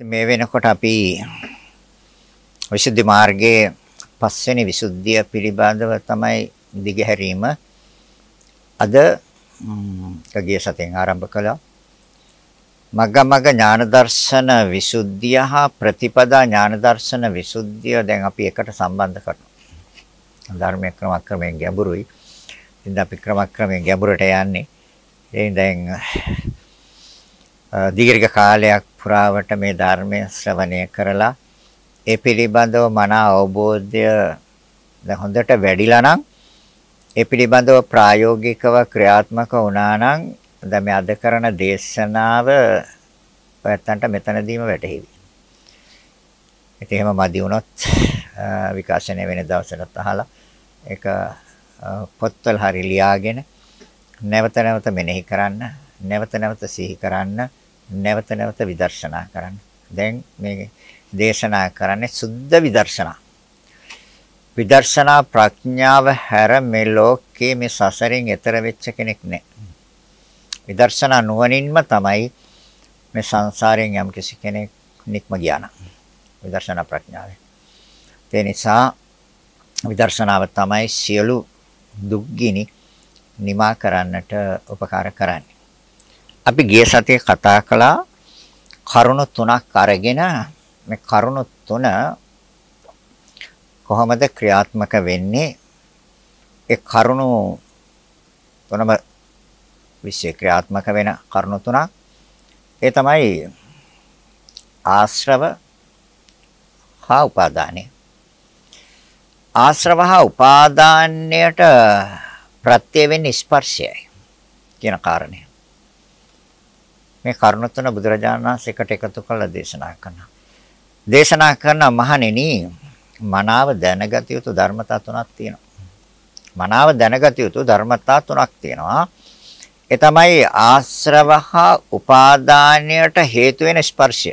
මේ වෙනකොට අපි විසුද්ධි මාර්ගයේ පස්වෙනි විසුද්ධිය පිළිබඳව තමයි දිගහැරීම අද කගිය සතෙන් ආරම්භ කළා. මග්ගමග්ග ඥාන දර්ශන විසුද්ධිය හා ප්‍රතිපදා ඥාන දර්ශන විසුද්ධිය දැන් අපි එකට සම්බන්ධ කරනවා. ධර්මයේ ක්‍රමක්‍රමයෙන් ගැඹුරුයි. ඉතින් අපි ක්‍රමක්‍රමයෙන් ගැඹුරට යන්නේ. ඒ දැන් දීර්ඝ කාලයක් පුරාවට මේ ධර්මය ශ්‍රවණය කරලා ඒ පිළිබඳව මන අවබෝධය දැන් හොඳට වැඩිලා නම් ඒ පිළිබඳව ප්‍රායෝගිකව ක්‍රියාත්මක වුණා නම් දැන් මේ අද කරන දේශනාව ඔයත්තන්ට මෙතනදීම වැටහෙවි. ඉතින් එහෙම මදි වුණොත් විකාශනය වෙන දවසකට අහලා ඒක පොත්වල හරි ලියාගෙන නැවත නැවත මෙනෙහි කරන්න නැවත නැවත සිහි කරන්න නැවත නැවත විදර්ශනා කරන්න. දැන් මේ දේශනා කරන්නේ සුද්ධ විදර්ශනා. විදර්ශනා ප්‍රඥාව හැර මේ ලෝකයේ මේ සසරෙන් එතර වෙච්ච කෙනෙක් නැහැ. විදර්ශනා නුවණින්ම තමයි මේ සංසාරයෙන් යම් කිසි කෙනෙක් නික්ම ගියාන. විදර්ශනා ප්‍රඥාවෙන්. ඒ නිසා විදර්ශනාව තමයි සියලු දුක්ගිනි නිමා කරන්නට උපකාර කරන්නේ. අපි ගිය සතියේ කතා කළා කරුණු තුනක් අරගෙන මේ කරුණු තුන කොහොමද ක්‍රියාත්මක වෙන්නේ? ඒ කරුණු තුනම විශ්ේ ක්‍රියාත්මක වෙන කරුණු තුනක්. ඒ තමයි ආශ්‍රව හා උපාදානය. ආශ්‍රව හා උපාදානයට ප්‍රත්‍ය වෙන්නේ ස්පර්ශයයි කියන කාරණය. මේ කරුණ තුන බුදුරජාණන් වහන්සේ එකට එකතු කරලා දේශනා කරනවා. දේශනා කරන මහණෙනි මනාව දැනගත යුතු ධර්මතා තුනක් තියෙනවා. මනාව දැනගත යුතු ධර්මතා තුනක් තියෙනවා. ඒ තමයි ආශ්‍රව හා උපාදානයට හේතු වෙන ස්පර්ශය.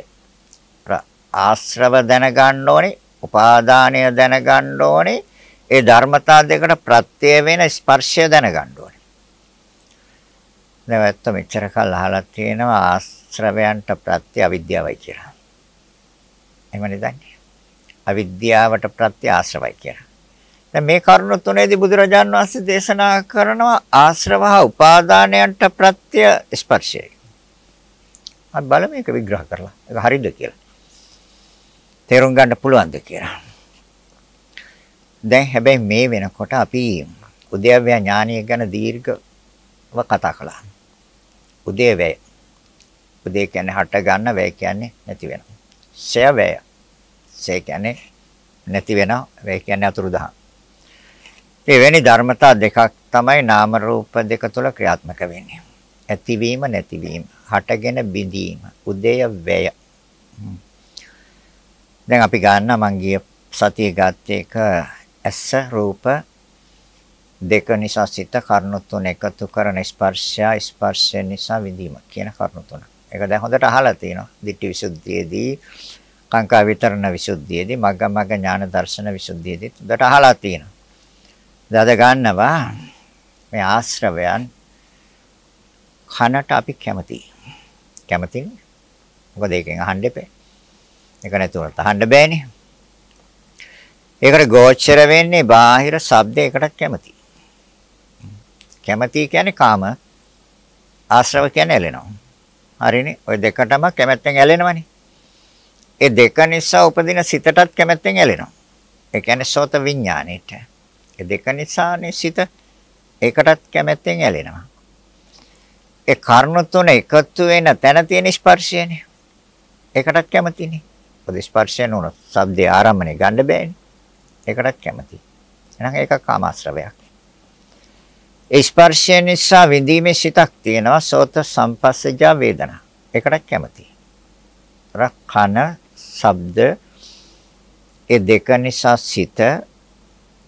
ආශ්‍රව දැනගන්න ඕනේ, උපාදානය දැනගන්න ඕනේ. ඒ ධර්මතා දෙකට ප්‍රත්‍ය වෙන ස්පර්ශය දැනගන්න ඕනේ. දැන් ඇත්ත මෙච්චර කල් අහලා තියෙනවා ආශ්‍රවයන්ට ප්‍රත්‍ය අවිද්‍යාවයි කියලා. එහෙමනේ දන්නේ. අවිද්‍යාවට ප්‍රත්‍ය ආශ්‍රවයි කියලා. දැන් මේ කරුණ තුනේදී බුදුරජාන් වහන්සේ දේශනා කරනවා ආශ්‍රව හා උපාදානයන්ට ප්‍රත්‍ය ස්පර්ශයයි. අපි බලමු මේක විග්‍රහ කරලා. ඒක හරිද කියලා. තේරුම් ගන්න පුළුවන්ද කියලා. දැන් හැබැයි මේ වෙනකොට අපි උද්‍යව්‍ය ඥානීය ගැන දීර්ඝව කතා කළා. උදේ වැය. උදේ කියන්නේ හට ගන්න වැය කියන්නේ නැති වෙනවා. ෂය වැය. ෂය කියන්නේ නැති වෙනවා. වැය කියන්නේ අතුරුදහන්. මේ වෙනි ධර්මතා දෙකක් තමයි නාම රූප දෙක තුල ක්‍රියාත්මක වෙන්නේ. ඇතිවීම නැතිවීම, හටගෙන බිඳීම, උදේ වැය. දැන් අපි ගන්න මං ගිය සතියේ ගත්ත එක ඇස රූප දෙක නිසා සිත කර්ණ තුන එකතු කරන ස්පර්ශය ස්පර්ශය නිසා විඳීම කියන කර්ණ තුන. ඒක දැන් හොඳට අහලා තියෙනවා. ditthi visuddhiyේදී කාංකා විතරණ විසුද්ධියේදී මග්ග මග්ග ඥාන දර්ශන විසුද්ධියේදී හොඳට අහලා තියෙනවා. දාද ගන්නවා මේ ආශ්‍රවයන් කනට අපි කැමතියි. කැමතිනේ. මොකද ඒකෙන් අහන්න එපේ. ඒක නැතුව අහන්න බෑනේ. ඒකට ගෝචර වෙන්නේ බාහිර ශබ්දයකටත් කැමතියි. කැමැති කියන්නේ කාම ආශ්‍රව කියන්නේ ඇලෙනවා. හරිනේ. ওই දෙකටම කැමැත්තෙන් ඇලෙනවනේ. ඒ දෙක නිසා උපදින සිතටත් කැමැත්තෙන් ඇලෙනවා. ඒ කියන්නේ සෝත විඥානෙට. ඒ දෙක නිසානේ සිත ඒකටත් කැමැත්තෙන් ඇලෙනවා. ඒ කර්ණ තුන එකතු වෙන තැන තියෙන ස්පර්ශයනේ. ඒකටත් කැමතිනේ. පොද ස්පර්ශය නෝන ශබ්දේ ආරම්භනේ ගන්න බෑනේ. ඒකටත් කැමති. එහෙනම් ඒක කාමාශ්‍රවයක්. ඒ ස්පර්ශය නිසා විඳීමේ සිතක් තියෙනවා සෝත සම්පස්සජා වේදනා. ඒකට කැමතියි. රක්ඛන ශබ්ද ඒ දෙක නිසා සිත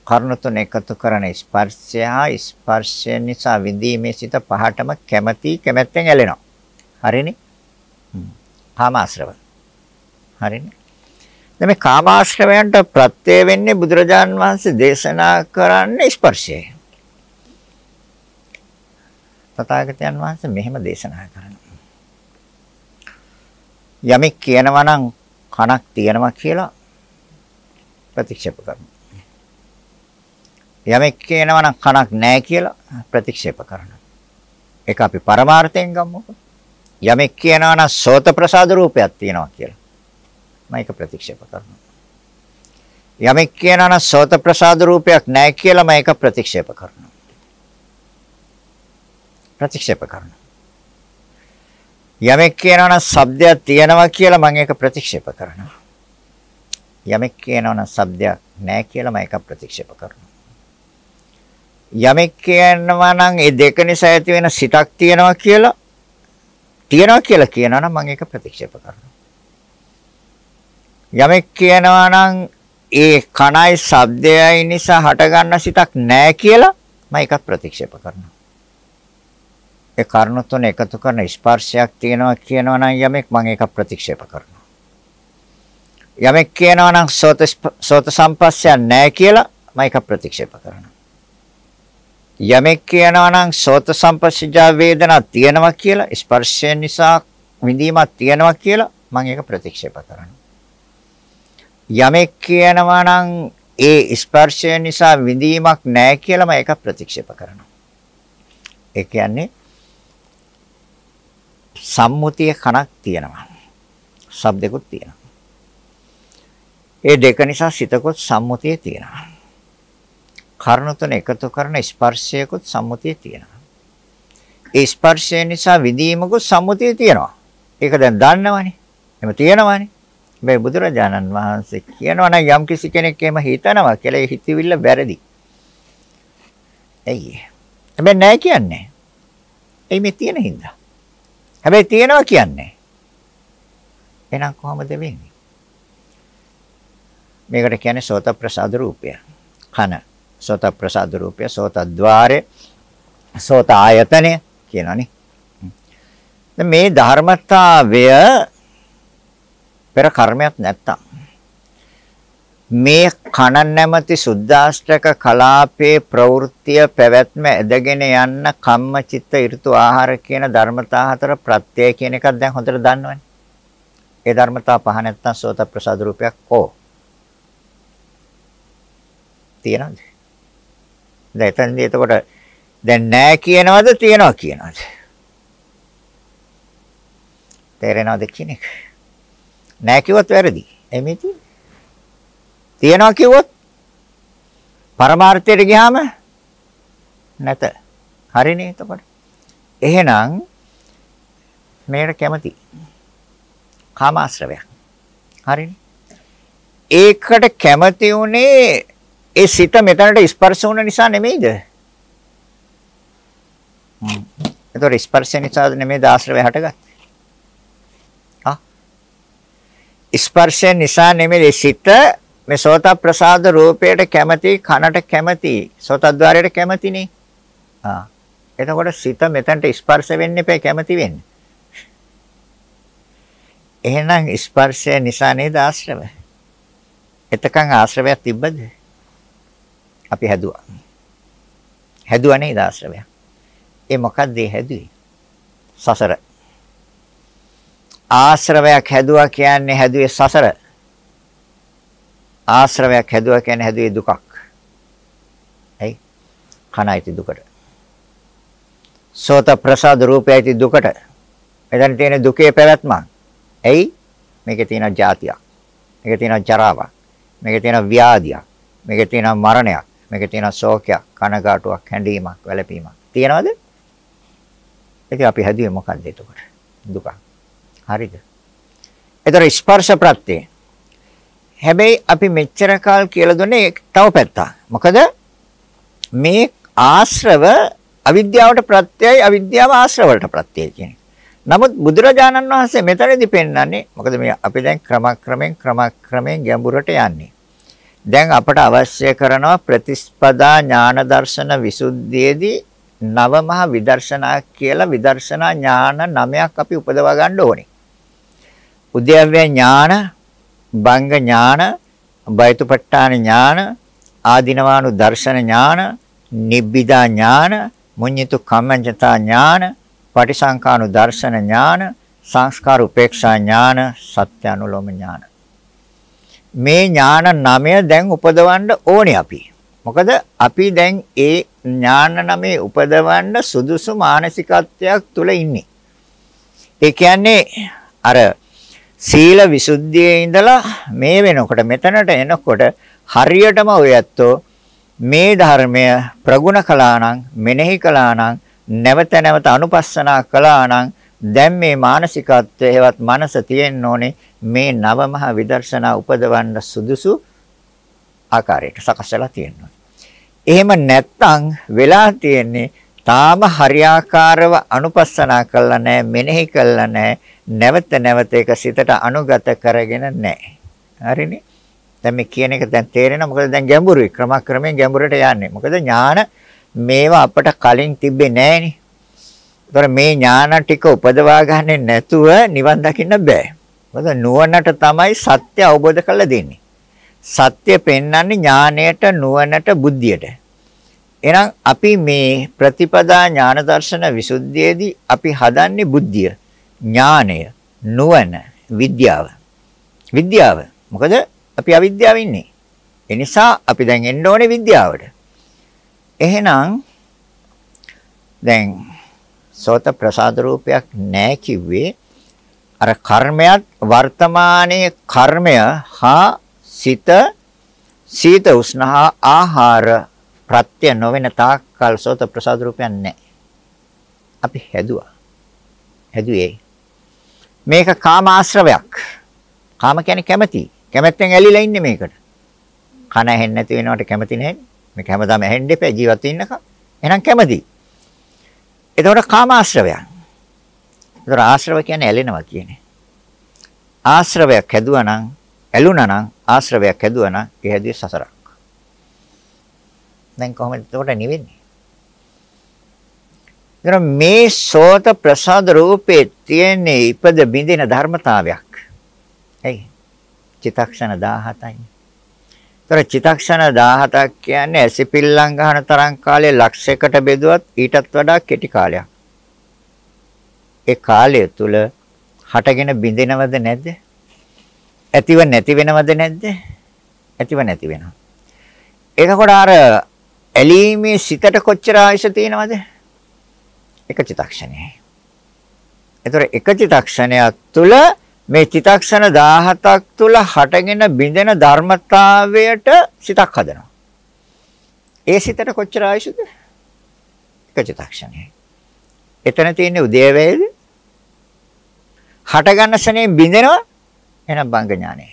කර්ණ තුන එකතු කරන ස්පර්ශය ස්පර්ශය නිසා විඳීමේ සිත පහටම කැමති කැමැත්තෙන් ඇලෙනවා. හරිනේ? කාමාශ්‍රව. හරිනේ? දැන් මේ කාමාශ්‍රවයන්ට ප්‍රත්‍ය වෙන්නේ බුදුරජාන් වහන්සේ දේශනා කරන්නේ ස්පර්ශයයි. තථාගතයන් වහන්සේ මෙහෙම දේශනා කරනවා. යමෙක් කියනවා නම් කනක් තියෙනවා කියලා ප්‍රතික්ෂේප කරනවා. යමෙක් කියනවා නම් කනක් නැහැ කියලා ප්‍රතික්ෂේප කරනවා. ඒක අපි පරමාර්ථයෙන් ගමුකෝ. යමෙක් කියනවා නම් සෝත ප්‍රසාද රූපයක් තියෙනවා කියලා. මම ඒක ප්‍රතික්ෂේප කරනවා. යමෙක් කියනවා නම් සෝත ප්‍රසාද රූපයක් නැහැ කියලා මම ඒක ප්‍රතික්ෂේප කරනවා. ප්‍රතික්ෂේප කරනවා. යමෙක් කියනවා නම් ශබ්දයක් තියෙනවා කියලා මම ඒක ප්‍රතික්ෂේප කරනවා. යමෙක් කියනවා නම් ශබ්දයක් නැහැ කියලා මම ඒක ප්‍රතික්ෂේප කරනවා. යමෙක් කියනවා නම් ඒ දෙක නිසා ඇති වෙන සිතක් තියෙනවා කියලා තියෙනවා කියලා කියනවා නම් මම ඒක ප්‍රතික්ෂේප කරනවා. යමෙක් කියනවා නම් ඒ කණයි ශබ්දයයි නිසා හටගන්න සිතක් නැහැ කියලා මම ඒක ප්‍රතික්ෂේප කරනවා. ඒ කර්ණ තුන එකතු කරන ස්පර්ශයක් තියෙනවා කියනවා නම් යමෙක් මම ඒක ප්‍රතික්ෂේප කරනවා. යමෙක් කියනවා නම් සෝත සෝත සම්පස්සයක් නැහැ කියලා මම ඒක ප්‍රතික්ෂේප කරනවා. යමෙක් කියනවා නම් සෝත සම්පස්සජා වේදනා තියෙනවා කියලා ස්පර්ශය නිසා විඳීමක් තියෙනවා කියලා මම ඒක ප්‍රතික්ෂේප කරනවා. යමෙක් කියනවා නම් ඒ ස්පර්ශය නිසා විඳීමක් නැහැ කියලා මම ඒක ප්‍රතික්ෂේප කරනවා. ඒ කියන්නේ සම්මුතිය කණක් තියෙනවා. ශබ්දෙකුත් තියෙනවා. ඒ දෙක නිසා සිතකොත් සම්මුතිය තියෙනවා. කර්ණ තුන එකතු කරන ස්පර්ශයකුත් සම්මුතිය තියෙනවා. ඒ ස්පර්ශය නිසා විඳීමකුත් සම්මුතිය තියෙනවා. ඒක දැන් දන්නවනේ. එහම තියෙනවනේ. මේ බුදුරජාණන් වහන්සේ කියනවා නම් යම් කිසි කෙනෙක් එහෙම හිතනවා කියලා ඒ හිතවිල්ල වැරදි. ඇයි? හැබැයි නෑ කියන්නේ. එයි මේ තියෙන හින්දා. හැබැයි තියෙනවා කියන්නේ. එහෙනම් කොහොමද වෙන්නේ? මේකට කියන්නේ සෝත ප්‍රසාද රූපය. කන සෝත ප්‍රසාද රූපය සෝත ద్వාරය සෝත ආයතනය කියනවනේ. දැන් මේ ධර්මතාවය පෙර කර්මයක් නැත්තම් මේ කන නැමැති සුද්දාෂ්ටක කලාපේ ප්‍රවෘත්තිය පැවැත්ම ඇදගෙන යන්න කම්ම චිත්ත ඍතු ආහාර කියන ධර්මතා හතර ප්‍රත්‍යය කියන එකක් දැන් හොඳට දන්නවනේ. ඒ ධර්මතා පහ නැත්තම් සෝත ප්‍රසාද රූපයක් කෝ තියනද? දැන් එතනදී එතකොට දැන් නෑ කියනවද තියනවා කියනවද? තේරෙනවද කියන එක? නෑ කිව්වොත් වැරදි. එමෙති. තියනවා කිව්වොත් පරමාර්ථයට ගියාම නැත. හරිනේ එතකොට. එහෙනම් මේකට කැමති. කාමාශ්‍රවයක්. හරිනේ. ඒකට කැමති උනේ ඒ සිත මෙතනට ස්පර්ශ වුණ නිසා නෙමෙයිද? හ්ම්. ඒතකොට ස්පර්ශ නිසා නෙමෙයි ආශ්‍රවය හටගත්තේ. ආ. ස්පර්ශ නිසා නෙමෙයි සිත මේ සෝත ප්‍රසාද රූපයට කැමති කනට කැමති සෝතද්්වාරයට කැමතිනේ. ආ. එතකොට සිත මෙතනට ස්පර්ශ වෙන්න එපා කැමති වෙන්න. එහෙනම් ස්පර්ශය නිසා නේද ආශ්‍රව? එතකන් ආශ්‍රවයක් තිබ්බද? අපි හැදුවා. හැදුවා නේද ආශ්‍රවය? ඒ මොකක්ද ඒ හැදුවේ? සසර. ආශ්‍රවයක් හැදුවා කියන්නේ හැදුවේ සසර. ආශ්‍රවයක් හැදුවා කියන්නේ හැදුවේ දුකක්. ඇයි? කනයිති දුකට. සෝත ප්‍රසාද රූපයයිති දුකට. එතන තියෙන දුකේ පැවැත්ම. ඇයි? මේකේ තියෙන જાතියක්. මේකේ තියෙන ජරාවක්. මේකේ තියෙන ව්‍යාධියක්. මේකේ තියෙන මරණයක්. මේකේ තියෙන ශෝකයක්, කනගාටුවක්, හැඬීමක්, වැළපීමක්. තියනවද? ඒක අපි හැදුවේ මොකද්ද එතකොට? දුක. හරිද? ඒතර ස්පර්ශ ප්‍රත්‍යේ හැබැයි අපි මෙච්චර කාල කියලා දුන්නේ තව පැත්තක්. මොකද මේ ආශ්‍රව අවිද්‍යාවට ප්‍රත්‍යයයි අවිද්‍යාව ආශ්‍රවවලට ප්‍රත්‍යයයි කියන්නේ. නමුත් බුදුරජාණන් වහන්සේ මෙතනදී පෙන්වන්නේ මොකද මේ අපි දැන් ක්‍රමක්‍රමෙන් ක්‍රමක්‍රමෙන් ගැඹුරට යන්නේ. දැන් අපට අවශ්‍ය කරනවා ප්‍රතිස්පදා ඥාන දර්ශන විසුද්ධියේදී නවමහා විදර්ශනා කියලා විදර්ශනා ඥාන නමයක් අපි උපදවා ගන්න ඕනේ. උද්‍යව්‍ය ඥාන බංග ඥාන, බයතුපට්ඨාන ඥාන, ආදිනවානු දර්ශන ඥාන, නිබ්බිදා ඥාන, මුඤ්ඤිතු කම්මඤ්ඤතා ඥාන, පටිසංකානු දර්ශන ඥාන, සංස්කාර උපේක්ෂා ඥාන සත්‍ය අනුලෝම ඥාන. මේ ඥාන නමය දැන් උපදවන්න ඕනේ අපි. මොකද අපි දැන් ඒ ඥාන නමේ උපදවන්න සුදුසු මානසිකත්වයක් තුල ඉන්නේ. ඒ කියන්නේ අර සීල විසුද්ධියේ ඉඳලා මේ වෙනකොට මෙතනට එනකොට හරියටම ඔය ඇත්තෝ මේ ධර්මය ප්‍රගුණ කළා නම් මෙනෙහි කළා නම් නැවත නැවත අනුපස්සනා කළා නම් දැන් මේ මානසිකත්වයේ හෙවත් මනස තියෙන්න ඕනේ මේ නවමහ විදර්ශනා උපදවන්න සුදුසු ආකාරයට සකස් වෙලා තියෙනවා. එහෙම නැත්නම් වෙලා තියෙන්නේ තාම හරියාකාරව අනුපස්සනා කළා නැහැ මෙනෙහි කළා නැහැ නැවත නැවත ඒක සිතට අනුගත කරගෙන නැහැ. හරිනේ? දැන් මේ කියන එක දැන් තේරෙනවා මොකද දැන් ගැඹුරුයි ක්‍රමක්‍රමයෙන් ගැඹුරට යන්නේ. මොකද ඥාන මේවා අපට කලින් තිබ්බේ නැහනේ. ඒතර මේ ඥාන ටික උපදවා ගන්න නැතුව නිවන් දකින්න බෑ. මොකද නුවණට තමයි සත්‍ය අවබෝධ කරලා දෙන්නේ. සත්‍ය පෙන්වන්නේ ඥාණයට නුවණට බුද්ධියට. එහෙනම් අපි මේ ප්‍රතිපදා ඥාන දර්ශන විසුද්ධියේදී අපි හදන්නේ බුද්ධිය, ඥාණය, නුවණ, විද්‍යාව. විද්‍යාව. මොකද අපි අවිද්‍යාව ඉන්නේ. ඒ නිසා අපි දැන් එන්න ඕනේ විද්‍යාවට. එහෙනම් දැන් සෝත ප්‍රසාද රූපයක් නැහැ කිව්වේ අර කර්මයක් වර්තමානයේ කර්මය හා සිත සීත උෂ්ණ ආහාර ප්‍රත්‍ය නොවන තාක්කල් සෝත ප්‍රසාද රූපයක් නැහැ. අපි හැදුවා. හැදුවේ මේක කාම ආශ්‍රවයක්. කාම කියන්නේ කැමැති. කැමැත්තෙන් ඇලිලා ඉන්නේ මේකට. කන ඇහෙන්නේ නැති වෙනවට කැමති නැහැ. මේක හැමදාම ඇහෙන්න එපා ජීවත් වෙන්නකම්. එහෙනම් කැමති. එතකොට කාමාශ්‍රවයන්. ඒතර ආශ්‍රව කියන්නේ ඇලෙනවා කියන්නේ. ආශ්‍රවයක් හැදුවා නම් ඇලුනා නම් ආශ්‍රවයක් හැදුවා නම් ඒ හැදුවේ සසරක්. දැන් කොහොමද එතකොට නිවෙන්නේ? ඒතර මේ සෝත ප්‍රසාද රූපේ තියෙන ඉපද බින්දින ධර්මතාවයක්. ඇයි? චිතක්ෂණ 17යි. ඒතර චිතක්ෂණ 17ක් කියන්නේ ඇසිපිල්ලම් ගන්න තරම් කාලය ලක්ෂයකට බෙදුවත් ඊටත් වඩා කෙටි කාලයක්. ඒ කාලය තුල හටගෙන බිඳිනවද නැද්ද? ඇතිව නැති වෙනවද නැද්ද? ඇතිව නැති වෙනවා. එතකොට අර ඇලීමේ සිතට කොච්චර ආයශ තියෙනවද? එක චිතක්ෂණයයි. ඒතර එක චිතක්ෂණයක් තුල මේ චිතක්ෂණ 17ක් තුල හටගෙන බිඳෙන ධර්මතාවයට සිතක් හදනවා. ඒ සිතට කොච්චර ආයුෂද? එක චිතක්ෂණයයි. එතන තියෙන්නේ උදේවැයද? හට ගන්න ශනේ බිඳෙනවා එහෙනම් බංග ඥානය.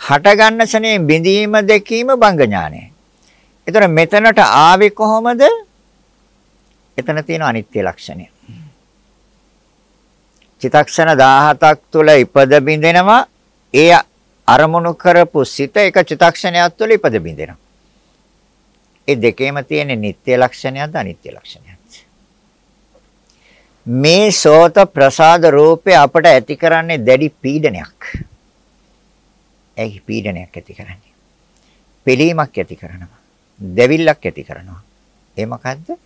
හට ගන්න ශනේ බිඳීම දැකීම බංග ඥානය. ඒතර මෙතනට ආවේ කොහොමද? එතන තියෙන අනිත්‍ය ලක්ෂණය. චිතක්ෂණ 17ක් තුල ඉපද බින්දෙනවා ඒ අරමුණු කරපු සිත එක චිතක්ෂණයක් තුළ ඉපද බින්දෙනවා ඒ දෙකේම තියෙන නিত্য ලක්ෂණයක්ද අනිත්‍ය ලක්ෂණයක්ද? මේ සෝත ප්‍රසාද රූපේ අපට ඇති කරන්නේ දැඩි පීඩනයක්. ඒ පීඩනයක් ඇති කරන්නේ? පිළීමක් ඇති කරනවා. දෙවිල්ලක් ඇති කරනවා. ඒ මොකද්ද?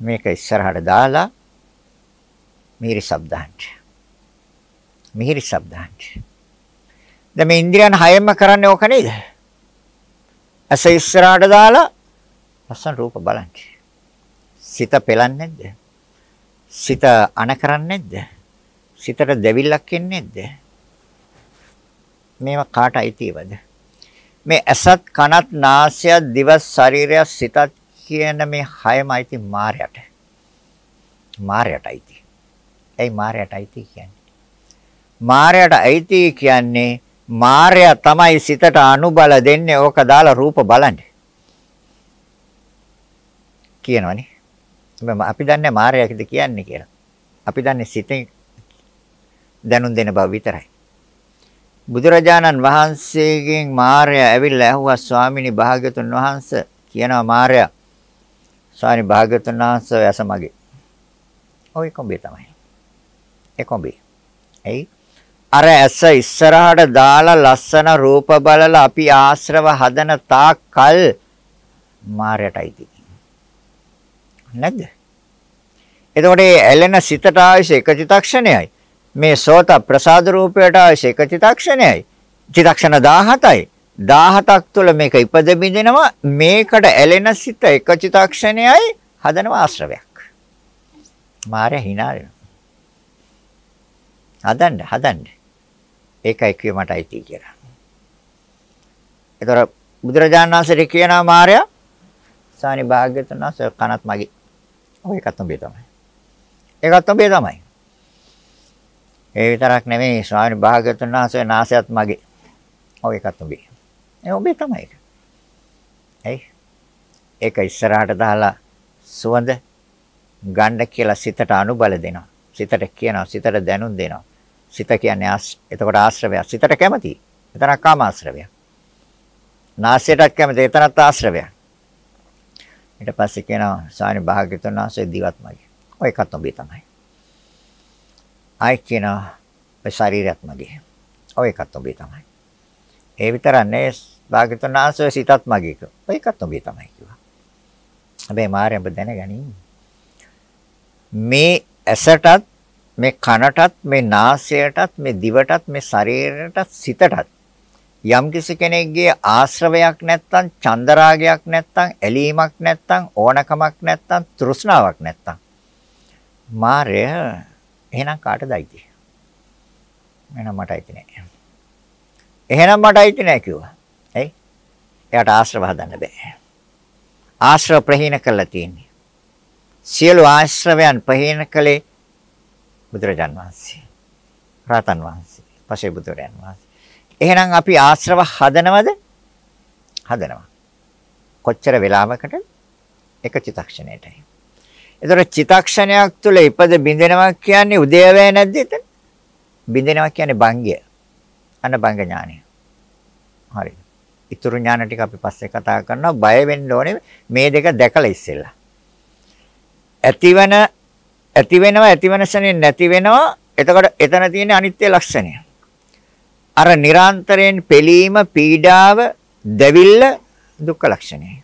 මේක ඉස්සරහට දාලා මිහිරි ශබ්දාංශ. මිහිරි ශබ්දාංශ. දැන් මේ ඉන්ද්‍රියන් හයෙන්ම කරන්නේ ඕක නේද? අස ඉස්සරහට දාලා ලස්සන රූප බලන්න. සිත පෙලන්නේ නැද්ද? සිත අන කරන්නේ නැද්ද? සිතට දෙවිල්ලක් එන්නේ නැද්ද? මේවා කාට අයිතිවද? මේ ඇසත් කනත් නාසයත් දිවස් ශරීරයත් සිතත් කියන මේ හයම අයිති මායයට. මායයට අයිති. ඇයි මායයට අයිති කියන්නේ? මායයට අයිති කියන්නේ මායя තමයි සිතට අනුබල දෙන්නේ ඕක දාලා රූප බලන්න. කියනවනේ. අපි දන්නේ මායයකද කියන්නේ කියලා. අපි දන්නේ සිතෙන් දැනුම් දෙන බව විතරයි. බුදුරජාණන් වහන්සේගෙන් මාර්යා ඇවිල්ලා ඇහුවා ස්වාමිනී භාග්‍යතුන් වහන්සේ කියනවා මාර්යා ස්වාමි භාග්‍යතුන් වහන්සේ ඇස මගේ. ඔය කොඹේ තමයි. ඒ කොඹේ. එයි අර ඇස ඉස්සරහට දාලා ලස්සන රූප බලලා අපි ආශ්‍රව හදන තාක් කල් මායයටයි තියෙන්නේ. නැද්ද? එතකොට මේ ඇලෙන සිතට ආයශ එක චිතක්ෂණයයි. මේ සෝත ප්‍රසාද රූපයට ආයශ එක චිතක්ෂණයයි. චිතක්ෂණ 17යි. 17ක් තුළ මේක ඉපද බින්දිනවා මේකට ඇලෙන සිත එක චිතක්ෂණයයි හදනවා ආශ්‍රවයක්. මාරය hina වෙනවා. හදන්න හදන්න. ඒකයි කිව්ව මට අයිති කියලා. ඒතර බුදුරජාණන් වහන්සේ කියනවා මාරයා සානි භාග්‍යතුන් වහන්සේ කනත් මගේ. ඔය එකත් උඹේ තමයි. ඒකත් උඹේ තමයි. ඒ විතරක් නෙමෙයි ස්වාමි භාග්‍යතුන් වහන්සේ නාසයත් මගේ. ඔය එකත් උඹේ. ඒ උඹේ තමයි ඒක. ඇයි? ඒක ඉස්සරහට දාලා සුවඳ ගන්න කියලා සිතට අනුබල දෙනවා. සිතට කියනවා සිතට දැනුම් දෙනවා. සිත කියන්නේ එතකොට ආශ්‍රවයක්. සිතට කැමති. එතනක් කාම ආශ්‍රවයක්. නාසයටත් කැමති. එතනත් ආශ්‍රවයක්. ඊට පස්සේ කියනවා සානි භාග්‍යතුන් වහන්සේ දිවත් මගේ. ඔය එකත් ඔබේ තමයි. ආයි කියනවා ඔය ශරීරයත් මගේ. ඔය එකත් ඔබේ තමයි. ඒ විතරක් නෙවෙයි භාග්‍යතුන් වහන්සේ සිතත් මගේ. ඔය එකත් ඔබේ තමයි කිව්වා. හැබැයි මාර්යඹ දැනගනි. මේ ඇසටත් මේ කනටත් මේ නාසයටත් මේ දිවටත් මේ ශරීරයටත් සිතටත් යම් කිසි කෙනෙක්ගේ ආශ්‍රවයක් නැත්තම් චන්දරාගයක් නැත්තම් ඇලීමක් නැත්තම් ඕනකමක් නැත්තම් තෘෂ්ණාවක් නැත්තම් මාරය එහෙනම් කාටද අයිති? එහෙනම් මට අයිති නෑ. එහෙනම් මට අයිති නෑ කිව්වා. ඇයි? එයාට ආශ්‍රව හදන්න බෑ. ආශ්‍රව ප්‍රහීන කළා තියෙන්නේ. සියලු ආශ්‍රවයන් ප්‍රහීන කළේ බුදුරජාන් වහන්සේ. රාතන් වහන්සේ. පසේ බුදුරයන් වහන්සේ. එහෙනම් අපි ආශ්‍රව හදනවද? හදනවා. කොච්චර වෙලාවකට? එක චිතක්ෂණයටයි. ඒතර චිතක්ෂණයක් තුළ ඉපද බින්දෙනවා කියන්නේ උදේවැය නැද්ද එතන? බින්දෙනවා කියන්නේ භංගය. අන්න භංග ඥානය. හරි. ඊතුරු ඥාන ටික අපි පස්සේ කතා කරනවා. බය වෙන්න ඕනේ මේ දෙක දැකලා ඉස්සෙල්ලා. ඇතිවන ඇති වෙනවා ඇතිවන ශනේ නැති වෙනවා. එතකොට එතන තියෙන අනිත්‍ය ලක්ෂණය. අර නිරන්තරයෙන් පෙළීම, පීඩාව, දැවිල්ල දුක්ඛ ලක්ෂණයයි.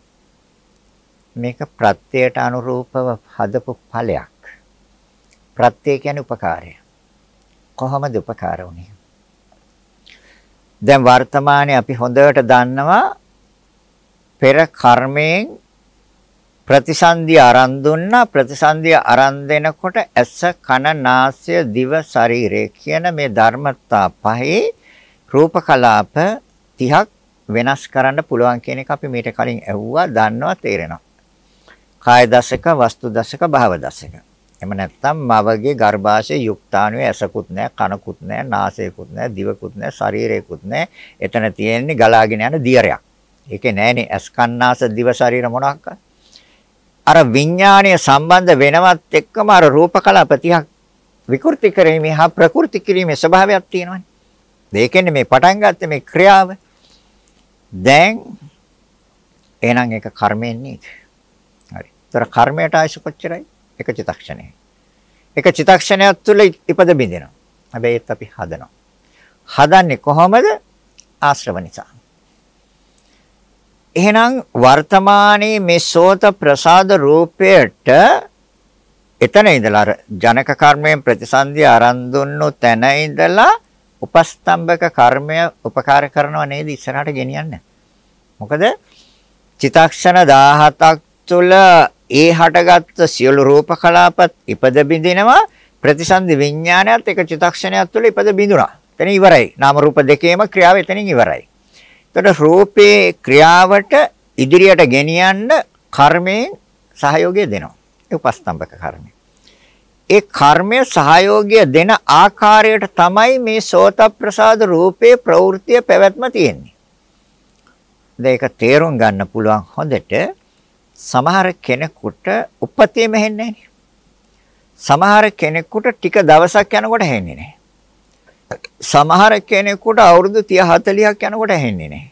මේක ප්‍රත්‍යයට අනුරූපව හදපු ඵලයක්. ප්‍රත්‍ය කියන්නේ උපකාරය. කොහොමද උපකාර වුනේ? දැන් වර්තමානයේ අපි හොඳට දන්නවා පෙර කර්මයෙන් ප්‍රතිසන්දිය අරන් දුන්නා ප්‍රතිසන්දිය අරන් දෙනකොට ඇස කන නාසය දිව ශරීරය කියන මේ ධර්මතා පහේ රූප කලාප 30ක් වෙනස් කරන්න පුළුවන් කියන එක අපි මීට කලින් ඇහුවා දන්නවා තේරෙනවා. කාය දශක, වස්තු දශක, භාව දශක. එහෙම නැත්නම් මවගේ ගර්භාෂයේ යුක්තාණුවේ ඇසකුත් නැහැ, කනකුත් නැහැ, නාසයකුත් නැහැ, දිවකුත් නැහැ, ශරීරයකුත් නැහැ. එතන තියෙන්නේ ගලාගෙන යන දියරයක්. ඒකේ නැහැනේ ඇස් කන්නාස දිව ශරීර මොනවාක්ද? අර විඥාණය සම්බන්ධ වෙනවත් එක්කම අර රූප කලාප 30ක් විකෘති කිරීමේ හා ප්‍රකෘති කිරීමේ ස්වභාවයක් තියෙනවානේ. ඒකෙන්නේ මේ පටන් ගත්තේ මේ ක්‍රියාව. දැන් එහෙනම් ඒක කර්මයෙන් නේද? හරි. ඒතර කර්මයට ආයශ කොච්චරයි? එක චිතක්ෂණයයි. එක චිතක්ෂණයක් තුළ ඉපද බින්දිනවා. හැබැයි ඒත් අපි හදනවා. හදන්නේ කොහොමද? ආශ්‍රව නිසා. එහෙනම් වර්තමානයේ මේ සෝත ප්‍රසාද රූපයට එතන ඉඳලා අර ජනක කර්මයෙන් ප්‍රතිසන්දිය ආරම්භ දුන්නු තැන ඉඳලා උපස්තම්භක කර්මය උපකාර කරනව නේද ඉස්සරහට ගෙනියන්න. මොකද චිතක්ෂණ 17ක් තුළ ඒ හටගත්තු සියලු රූප කලාපත් ඉපද බිඳිනවා ප්‍රතිසන්දි විඥානයත් එක චිතක්ෂණයක් තුළ ඉපද බිඳුණා. එතන ඉවරයි. නාම රූප දෙකේම ක්‍රියාව එතනින් ඉවරයි. එතකොට රූපේ ක්‍රියාවට ඉදිරියට ගෙනියන්න කර්මයෙන් සහයෝගය දෙනවා. ඒ උපස්තම්භක කර්මය. ඒ කර්මය සහයෝගය දෙන ආකාරයට තමයි මේ සෝත ප්‍රසාද රූපේ ප්‍රවෘත්තිය පැවැත්ම තියෙන්නේ. දැන් ඒක තේරුම් ගන්න පුළුවන් හොඳට සමහර කෙනෙකුට උපතේම හෙන්නේ නැහැ. සමහර කෙනෙකුට ටික දවසක් යනකොට හෙන්නේ නැහැ. සමහර කෙනෙකුට අවුරුදු 30 40ක් යනකොට හෙන්නේ නැහැ.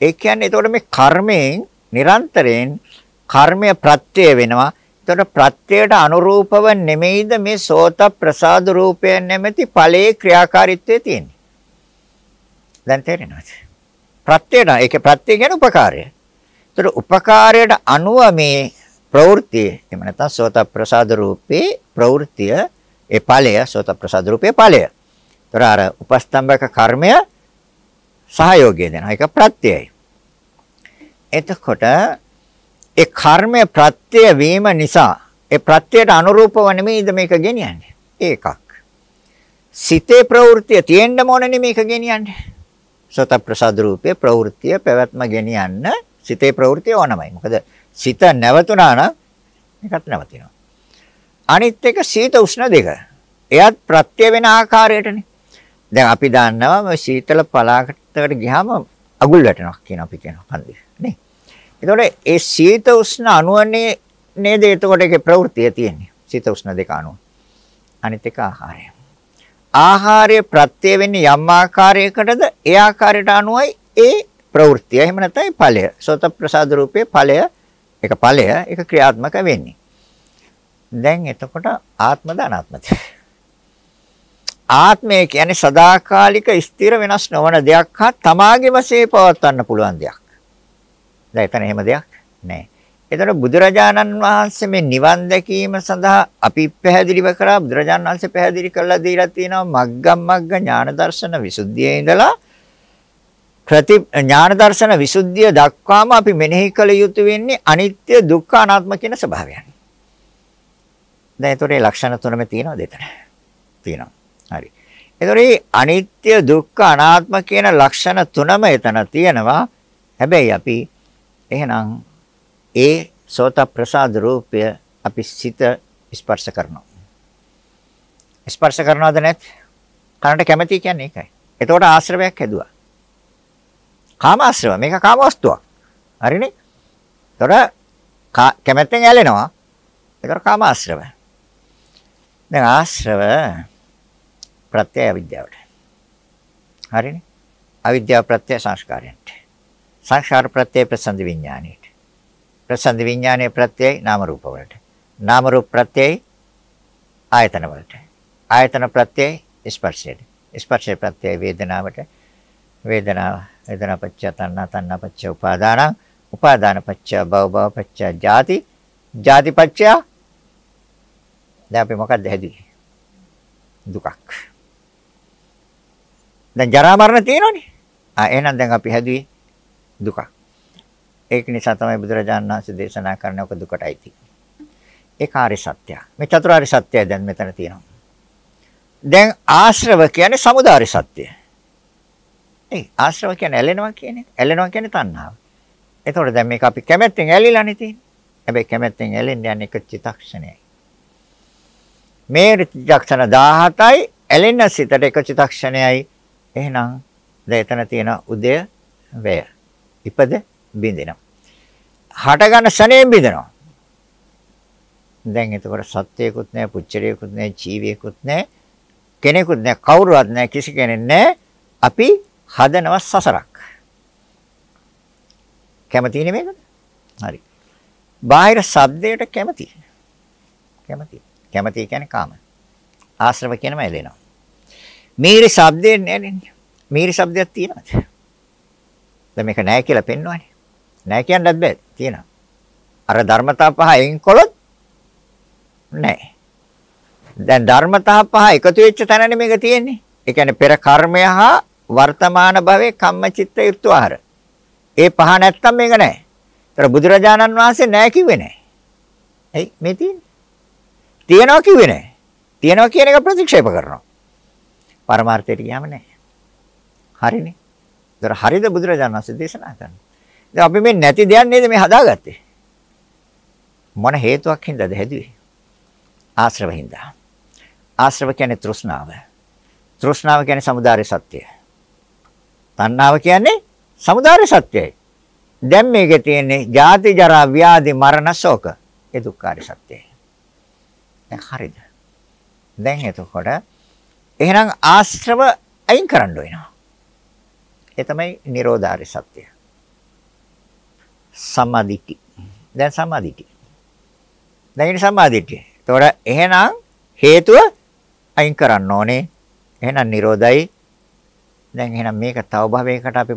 ඒ කියන්නේ එතකොට මේ කර්මයෙන් නිරන්තරයෙන් කර්මය ප්‍රත්‍ය වෙනවා එතකොට ප්‍රත්‍යයට අනුරූපව නෙමෙයිද මේ සෝත ප්‍රසාද රූපය නැමැති ඵලයේ ක්‍රියාකාරීත්වය තියෙන්නේ. දැන් තේරෙනවද? ප්‍රත්‍යයට ඒකේ ප්‍රත්‍ය කියන්නේ උපකාරය. එතකොට උපකාරයට අනුව මේ ප්‍රවෘත්තිය එහෙම නැත්නම් සෝත ප්‍රසාද රූපේ ප්‍රවෘත්තිය ඒ ඵලය සෝත ප්‍රසාද රූපේ ඵලය. ඒතර අර උපස්තම්භක කර්මය සහයෝගය දෙනවා. ඒක ප්‍රත්‍යයයි. එතකොට ඒ කර්මය ප්‍රත්‍ය වීම නිසා ඒ ප්‍රත්‍යයට අනුරූපව නෙමෙයිද මේක ගෙනියන්නේ. ඒකක්. සිතේ ප්‍රවෘත්තිය තියෙන්න ඕනනේ මේක ගෙනියන්නේ. සෝත ප්‍රසාද රූපේ ප්‍රවෘත්තිය පැවැත්ම ගෙනියන්න සිතේ ප්‍රවෘත්තිය ඕනමයි. මොකද සිත නැවතුණා නම් ඒකත් නැවතිනවා. අනිත් එක සීත උෂ්ණ දෙක. එයත් ප්‍රත්‍ය වෙන ආකාරයටනේ. දැන් අපි දන්නවා මේ සීතල පලාකටකට ගියාම අගුල් වැටෙනවා කියන අපි කියනවා කන්දේ නේ. එතකොට ඒ සීත උෂ්ණ අණුවනේ නේද එතකොට ඒකේ ප්‍රවෘත්තිය තියෙන්නේ. සීත උෂ්ණ දෙක අණුව. අනිත් එක ආහාරය. ආහාරය ප්‍රත්‍ය වෙන්නේ යම් ආකාරයකටද ඒ ආකාරයට අනුවයි ඒ ප්‍රවෘත්තිය. එහෙම නැත්නම් ඵලය. සෝත ප්‍රසාද රූපේ ඵලය ඒක ඵලය ඒක ක්‍රියාත්මක වෙන්නේ. දැන් එතකොට ආත්මද අනාත්මද? ආත්මය කියන්නේ සදාකාලික ස්ථිර වෙනස් නොවන දෙයක් හා තමාගේ වශයෙන් පවත්වන්න පුළුවන් දෙයක්. දැන් එතන එහෙම දෙයක් නැහැ. එතකොට බුදුරජාණන් වහන්සේ මේ නිවන් දැකීම සඳහා අපි පැහැදිලිව කරා බුදුරජාණන් වහන්සේ පැහැදිලි කරලා දීලා තියෙනවා මග්ගම් මග්ග ඥාන දර්ශන විසුද්ධියේ ඉඳලා ප්‍රති ඥාන දර්ශන විසුද්ධිය දක්වාම අපි මෙනෙහි කළ යුතු වෙන්නේ අනිත්‍ය දුක්ඛ අනාත්ම කියන ස්වභාවයන්. දැන් ඒතරේ ලක්ෂණ තුනම තියෙනවද එතන? තියෙනවා. හරි. ඒතරේ අනිත්‍ය දුක්ඛ අනාත්ම කියන ලක්ෂණ තුනම එතන තියෙනවා. හැබැයි අපි එහෙනම් ඒ සෝත ප්‍රසාද රූපය අපි සිත ස්පර්ශ කරනවා. ස්පර්ශ කරනවද නැත්? කනට කැමති කියන්නේ ඒකයි. එතකොට ආශ්‍රවයක් හැදුවා. කාමාශ්‍රව. මේක කාම වස්තුවක්. හරිනේ? ඒතර කැමැත්තෙන් ඇලෙනවා. ඒතර කාමාශ්‍රව. දැන් ආශ්‍රව ප්‍රත්‍ය අවිද්‍යාවට. හරිනේ? අවිද්‍යාව ප්‍රත්‍ය සංස්කාරයන්ට. සංස්කාර ප්‍රත්‍ය ප්‍රසන්ද විඥාණයට. ප්‍රසන්ද විඥානයේ ප්‍රත්‍යයි නාම රූප වලට. නාම රූප ප්‍රත්‍යයි ආයතන වලට. ආයතන ප්‍රත්‍යයි ස්පර්ශයට. ස්පර්ශ ප්‍රත්‍යයි වේදනාවට. වේදනාව වේදනා පච්ච තණ්හා තණ්හා පච්ච උපාදාන උපාදාන පච්ච භව භව පච්ච ජාති ජාති පච්ච දැන් අපි මොකක්ද හැදුවේ? දුකක්. දැන් ජරා මරණ තියෙනවනේ. ආ එහෙනම් දැන් අපි හැදුවේ දුකක්. ඒක නිසා තමයි බුදුරජාණන් වහන්සේ දේශනා කරන ඔක දුකටයි තියෙන්නේ. ඒ කාර්ය සත්‍යය. මේ චතුරාර්ය සත්‍යය දැන් මෙතන තියෙනවා. දැන් ආශ්‍රව කියන්නේ samudāri සත්‍යය. ඒ ආශ්‍රව කියන්නේ ඇලෙනවා කියන්නේ. ඇලෙනවා කියන්නේ තණ්හාව. එතකොට දැන් මේක අපි කැමැත්තෙන් ඇලිලානේ තියෙන්නේ. හැබැයි කැමැත්තෙන් ඇලෙන්න යන එක චිත්තක්ෂණයයි. මේ චිත්තක්ෂණ 17යි ඇලෙන සිතට එක චිත්තක්ෂණයයි. එහෙනම් දැන් එතන තියෙන උදය වය. ඉපද බින්දිනවා. හට ගන්න ශනේ බින්දිනවා. දැන් එතකොට සත්‍යයකුත් නැහැ, පුච්චරියකුත් නැහැ, ජීවියෙකුත් නැහැ, කෙනෙකුත් නැහැ, කවුරුවත් නැහැ, කිසි කෙනෙක් නැහැ. අපි හදනවා සසරක්. කැමති නෙමෙයිද? හරි. බාහිර ශබ්දයට කැමති. කැමති. කැමති කියන්නේ කාම. ආශ්‍රව කියනම එලෙනවා. මීරි ශබ්දයෙන් නෑනේ. මීරි ශබ්දයක් තියෙනවද? දැන් මේක නෑ කියලා පෙන්වන්නේ. නෑ කියන්නත් බෑ. තියෙනවා. අර ධර්මතා පහ එයින් කොලොත් නෑ. දැන් ධර්මතා පහ එකතු වෙච්ච තැනනේ මේක තියෙන්නේ. ඒ කියන්නේ පෙර කර්මය හා වර්තමාන භවයේ කම්මචිත්ත ඍතුආහාර. ඒ පහ නැත්තම් මේක නැහැ. ඒතර බුදුරජාණන් වහන්සේ නැහැ කිව්වේ නැහැ. එයි මේ තියෙන්නේ. තියනවා කිව්වේ නැහැ. තියනවා කියන එක ප්‍රතික්ෂේප කරනවා. පරමාර්ථයට ගියාම නැහැ. හරිනේ. ඒතර හරිද බුදුරජාණන් වහන්සේ දේශනා කරන්නේ. දැන් අපි මේ නැති දෙයක් නේද මේ හදාගත්තේ. මොන හේතුවක් හින්දාද හැදුවේ? ආශ්‍රව හින්දා. ආශ්‍රව කියන්නේ තෘෂ්ණාව. තෘෂ්ණාව කියන්නේ samudāri සත්‍යය. තණ්හාව කියන්නේ samudāri සත්‍යයයි. දැන් මේකේ තියෙන්නේ ජාති ජරා ව්‍යාධි මරණ ශෝක. ඒ දුක්ඛාරි සත්‍යයයි. දැන් හරිද? දැන් එතකොට එහෙනම් ආශ්‍රව අයින් කරන්න වෙනවා. ඒ තමයි නිරෝධාරි සත්‍යය. සමාධිටි. දැන් සමාධිටි. දැන් ඉන්නේ සමාධිටි. එතකොට එහෙනම් හේතුව අයින් කරන්න ඕනේ. එහෙනම් නිරෝධයි දැන් එහෙනම් මේක තව භවයකට අපි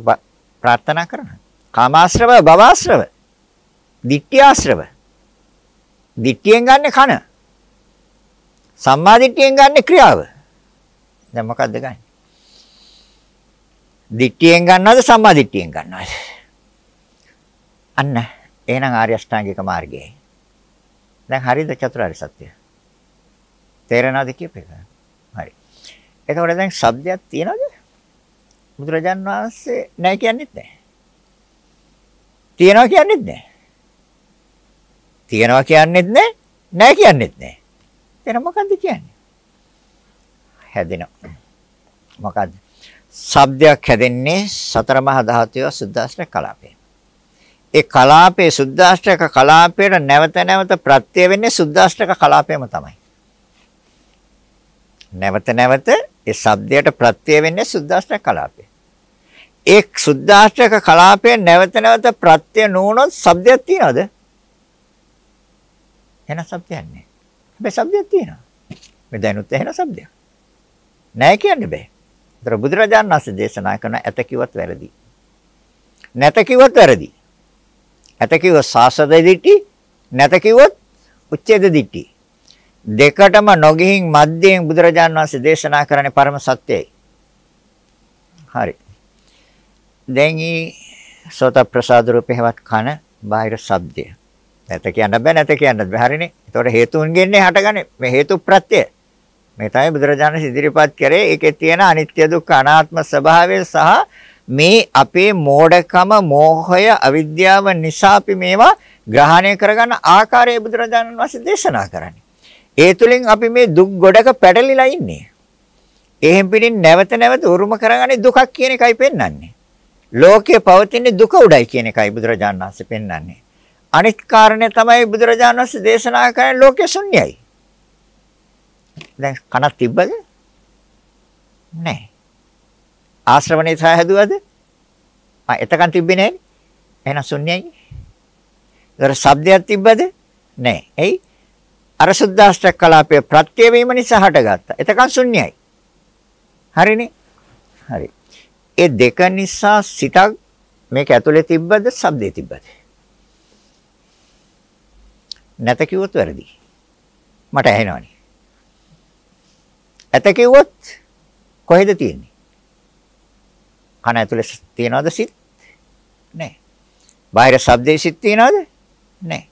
ප්‍රාර්ථනා කරනවා. කාමාශ්‍රව, භවආශ්‍රව, ditthියාශ්‍රව. දිට්ඨියෙන් ගන්න කන. සම්මා දිට්ඨියෙන් ගන්න ක්‍රියාව. දැන් මොකද්ද ගන්නේ? දිට්ඨියෙන් ගන්නවද සම්මා දිට්ඨියෙන් ගන්නවද? අන්න එහෙනම් ආර්ය අෂ්ටාංගික මාර්ගයයි. දැන් හරිද චතුරාර්ය සත්‍ය? තේරෙනවද කියපේක? හරි. එතකොට දැන් શબ્දයක් තියනවද? බුදුරජාන් වහන්සේ නැහැ කියන්නේත් නැහැ. තියනවා කියන්නේත් නැහැ. තියනවා කියන්නේත් නැහැ. නැහැ කියන්නේත් නැහැ. එතන මොකද්ද කියන්නේ? හැදෙනවා. මොකද්ද? ශබ්දයක් හැදෙන්නේ සතර මහා ධාතුවේ සුද්දාස්ත්‍ර කලාපේ. ඒ කලාපේ සුද්දාෂ්ටක කලාපයට නැවත නැවත ප්‍රත්‍ය වෙන්නේ සුද්දාෂ්ටක කලාපයම තමයි. නැවත නැවත ඒ ශබ්දයට ප්‍රත්‍ය වෙන්නේ සුද්දාෂ්ටක කලාපය. ඒ සුද්දාෂ්ටක කලාපය නැවත නැවත ප්‍රත්‍ය නොවුනොත් ශබ්දයක් තියනවද? එන ශබ්දයක් නැහැ. හැබැයි ශබ්දයක් තියෙනවා. මේ දැනුත් එහෙන ශබ්දයක්. නැහැ කියන්න බෑ. ඒතර බුදුරජාණන් වහන්සේ දේශනා කරන ඇත කිව්වත් වැරදි. නැත කිව්වත් වැරදි. ඇත කිව්වොත් සාසද දිට්ටි නැත කිව්වොත් උච්ඡේද දිට්ටි දෙකටම නොගිහින් මැදයෙන් බුදුරජාන් වහන්සේ දේශනා කරන්නේ පරම සත්‍යයි. හරි. දැන් ඊ සෝත ප්‍රසාද රූපේවත් කන බාහිර ශබ්දය. නැත කියන්න බෑ නැත කියන්න බෑ. හරිනේ? ඒතකොට හේතුන්ගෙන්නේ හටගන්නේ මේ හේතු ප්‍රත්‍යය මේ තමයි බුදුරජාණන් ඉදිරිපත් කරේ. ඒකේ තියෙන අනිත්‍ය දුක්ඛ අනාත්ම ස්වභාවය සහ මේ අපේ මෝඩකම මෝහය අවිද්‍යාව නිසා අපි මේවා ග්‍රහණය කරගන්න ආකාරය බුදුරජාණන් වහන්සේ දේශනා කරන්නේ. ඒ තුලින් අපි මේ දුක් ගොඩක පැටලිලා ඉන්නේ. එහෙන් පිටින් නැවත නැවත උරුම කරගන්නේ දුකක් කියන එකයි පෙන්වන්නේ. ලෝකයේ පවතින දුක උඩයි කියන එකයි බුදුරජාණන් වහන්සේ පෙන්වන්නේ. අනිත් කාරණේ තමයි බුදුරජාණන් වහන්සේ දේශනා කරන්නේ ලෝකයේ ශුන්‍යයි. දැන් කනක් තිබ්බද? නැහැ. ආශ්‍රවණේ සහ හැදුවද? ආ එතකන් තිබ්බේ නැහැ. එහෙනම් ශුන්‍යයි. ඒතර ශබ්දයක් තිබ්බද? නැහැ. එයි අර සුද්දාෂ්ටක කලාපයේ ප්‍රත්‍ය වීම නිසා හටගත්තා. එතකන් ශුන්‍යයි. හරිනේ? හරි. ඒ දෙක නිසා සිතක් මේක ඇතුලේ තිබ්බද ශබ්දේ තිබ්බද? නැත කිව්වොත් වැරදි. මට ඇහෙනවනේ. ඇත කිව්වොත් කොහෙද තියෙන්නේ? කන ඇතුලේ තියනවද සිත්? නැහැ. බාහිර ශබ්දේ සිත් තියනවද? නැහැ.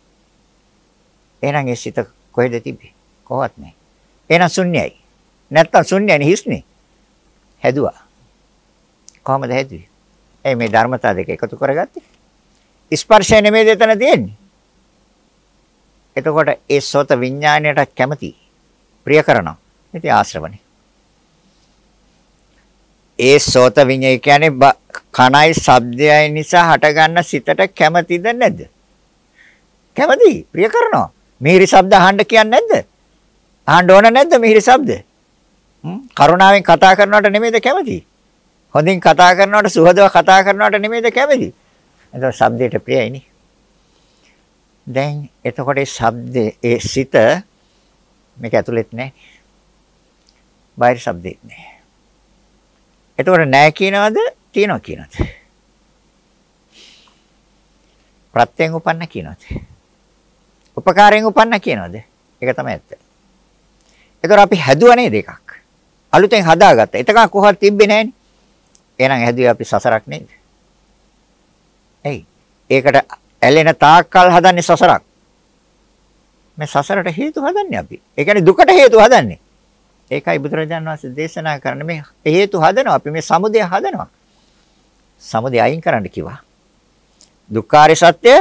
එහෙනම් ඒ සිත කොහෙද තිබෙන්නේ? කොහොවත් නැහැ. එහෙනම් ශුන්‍යයි. නැත්තම් ශුන්‍යයි හිස්නේ. හැදුවා. කොහමද හැදුවේ? ඒ මේ ධර්මතා දෙක එකතු කරගත්තේ. ස්පර්ශය නෙමෙයි දෙතන තියෙන්නේ. එතකොට ඒ සෝත විඥාණයට කැමති ප්‍රිය කරනවා. ඉතින් ආශ්‍රවණේ. ඒ සෝත විඤ්ඤය කියන්නේ කණයි ශබ්දයයි නිසා හටගන්න සිතට කැමතිද නැද්ද? කැමති. ප්‍රිය කරනවා. මිහිරි ශබ්ද අහන්න කියන්නේ නැද්ද? අහන්න ඕන නැද්ද මිහිරි ශබ්ද? කරුණාවෙන් කතා කරනවට නෙමෙයිද කැමති? හොඳින් කතා කරනවට සුහදව කතා කරනවට නෙමෙයිද කැමති? එතකොට ශබ්දයට ප්‍රියයිනේ. දැන් එතකොට ඒ ශබ්දේ ඒ සිත මේක ඇතුළෙත් නැහැ. බාහිර ශබ්දෙත් නැහැ. එතකොට නැහැ කියනවද තියනවා කියනවද? ප්‍රත්‍යයෙන් උපන්න කියනවද? උපකාරයෙන් උපන්න කියනවද? ඒක තමයි ඇත්ත. එතකොට අපි හැදුවා නේද එකක්? අලුතෙන් හදාගත්තා. එතකන් කොහොමද තිබ්බේ නැහනේ. එහෙනම් හැදුවේ අපි සසරක් නේද? එයි. ඒකට ඇලෙන තාක්කල් හදන්නේ සසරක්. මේ සසරට හේතු හදන්නේ අපි. ඒ කියන්නේ දුකට හේතු හදන්නේ. ඒකයි බුදුරජාණන් වහන්සේ දේශනා කරන්නේ මේ හේතු හදනවා අපි මේ සමුදය හදනවා. සමුදය අයින් කරන්න කිව්වා. දුක්ඛාරය සත්‍ය,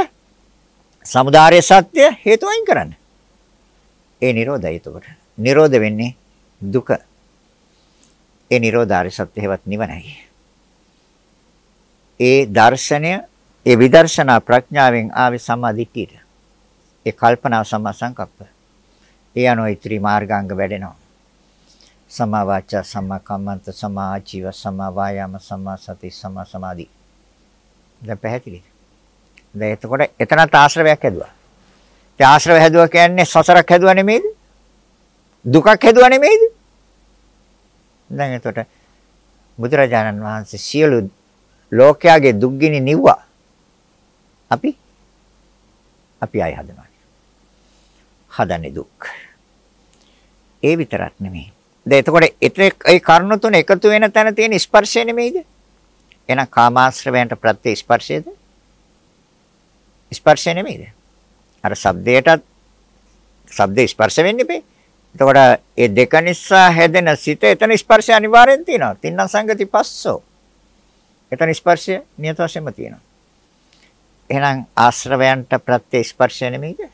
සමුදාය සත්‍ය හේතු අයින් කරන්න. ඒ නිරෝධය එතකොට. නිරෝධ වෙන්නේ දුක. ඒ නිරෝධාරය සත්‍ය හේවත් නිවනයි. ඒ දර්ශනය, ඒ විදර්ශනා ප්‍රඥාවෙන් ආවේ සම්මාදිට්ඨියට. ඒ කල්පනා සම්මා සංකප්ප. ඒ අනුව ඉතිරි මාර්ගාංග වැඩෙනවා. සමා වාචා සමා කම්මන්ත සමා ආජීව සමා වායාම සමා සති සමා සමාධි දැන් පැහැදිලිද දැන් එතකොට එතනත් ආශ්‍රවයක් හැදුවා ඒ ආශ්‍රව හැදුවා කියන්නේ සසරක් හැදුවා නෙමෙයිද දුකක් හැදුවා නෙමෙයිද දැන් එතකොට බුදුරජාණන් වහන්සේ සියලු ලෝකයාගේ දුක්ගිනි නිව්වා අපි අපි ආයි හදනවා හදන්නේ දුක්. ඒ විතරක් නෙමෙයි. දැන් එතකොට ඒ කර්ණ තුන එකතු වෙන තැන තියෙන ස්පර්ශය නෙමෙයිද? එහෙනම් කාමාශ්‍රවයන්ට ප්‍රත්‍ය ස්පර්ශයද? ස්පර්ශය නෙමෙයිද? අර ශබ්දයටත් ශබ්ද ස්පර්ශ වෙන්නේ බෑ. එතකොට ඒ දෙක නිසා හැදෙන සිත එතන ස්පර්ශය අනිවාර්යෙන් තියෙනවා. තින්න සංගති පස්සෝ. එතන ස්පර්ශය නියත වශයෙන්ම තියෙනවා. එහෙනම් ආශ්‍රවයන්ට ප්‍රත්‍ය ස්පර්ශය නෙමෙයිද?